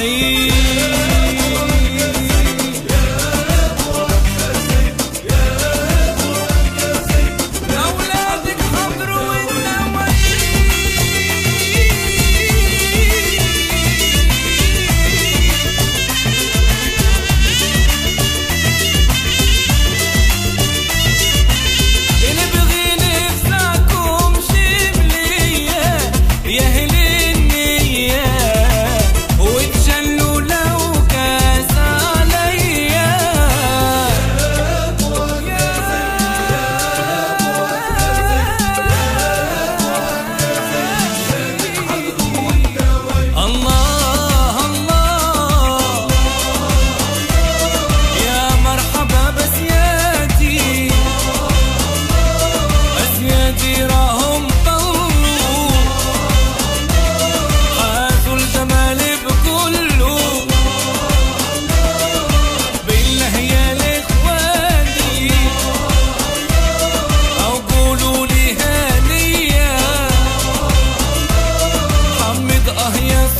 عليه rien